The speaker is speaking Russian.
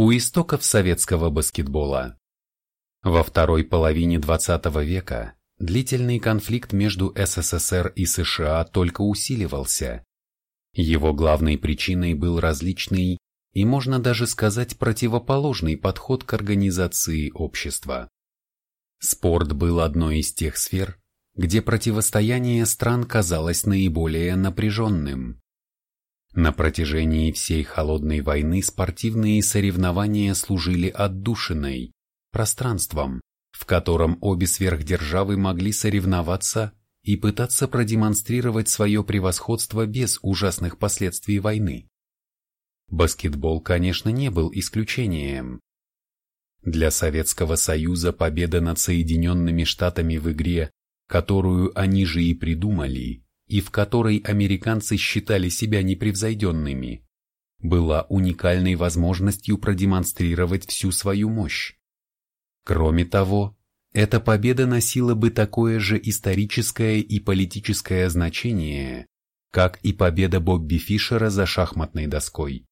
у истоков советского баскетбола. Во второй половине XX века длительный конфликт между СССР и США только усиливался. Его главной причиной был различный и, можно даже сказать, противоположный подход к организации общества. Спорт был одной из тех сфер, где противостояние стран казалось наиболее напряженным. На протяжении всей холодной войны спортивные соревнования служили отдушиной, пространством, в котором обе сверхдержавы могли соревноваться и пытаться продемонстрировать свое превосходство без ужасных последствий войны. Баскетбол, конечно, не был исключением. Для Советского Союза победа над Соединенными Штатами в игре, которую они же и придумали, и в которой американцы считали себя непревзойденными, была уникальной возможностью продемонстрировать всю свою мощь. Кроме того, эта победа носила бы такое же историческое и политическое значение, как и победа Бобби Фишера за шахматной доской.